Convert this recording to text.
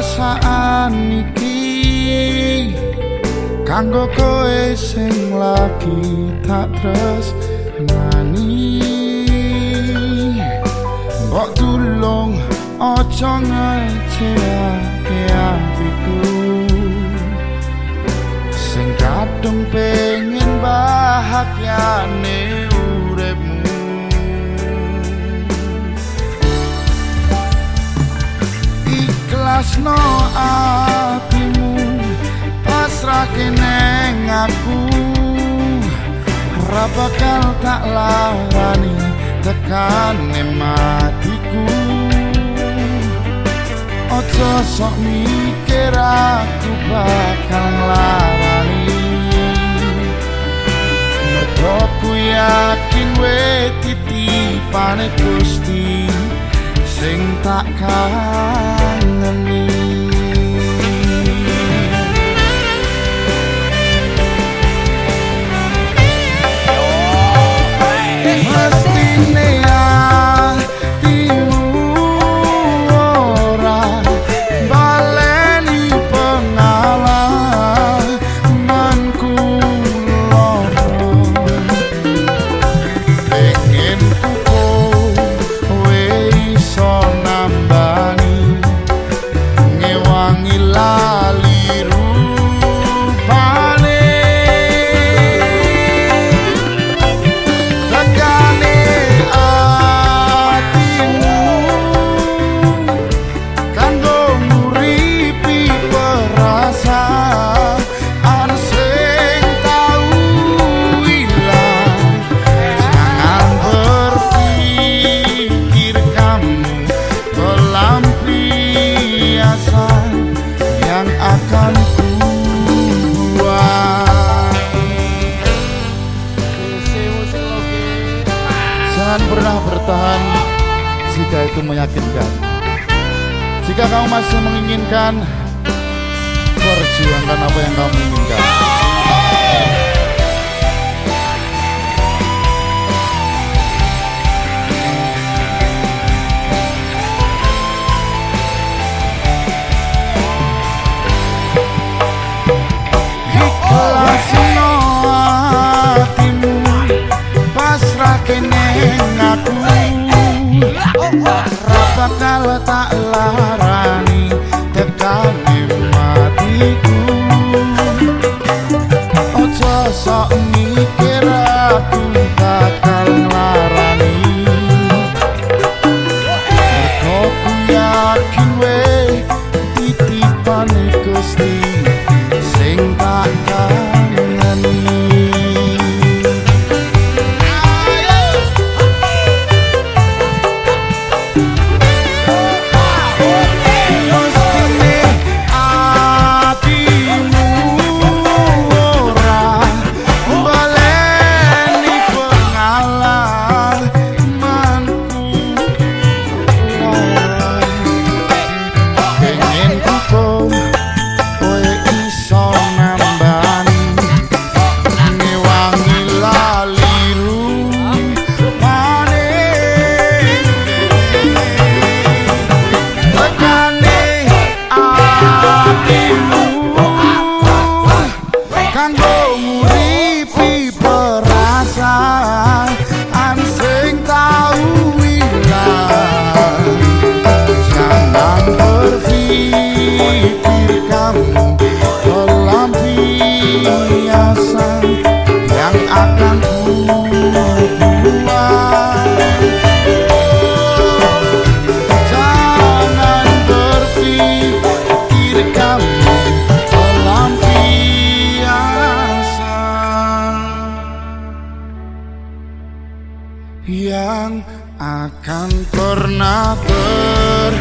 perasaan iki. Kanggo kowe sing lagi tak terus nani mbok tulung aja ngeceake atiku sing kadung pengen bahagiane ikhlasno atimu pasrahke neng aku ora bakal tak larani tekane matiku. Ojo sok mikir aku bakal nglarani mergo ku yakin we titipane Gusti sing tak kangeni underneath Jangan pernah bertahan jika itu meyakinkan. Jika kamu masih menginginkan, perjuangkan apa yang kamu inginkan. Bakal tak larani tekane matiku. Ojo sok mikir aku akan pernah berbuat.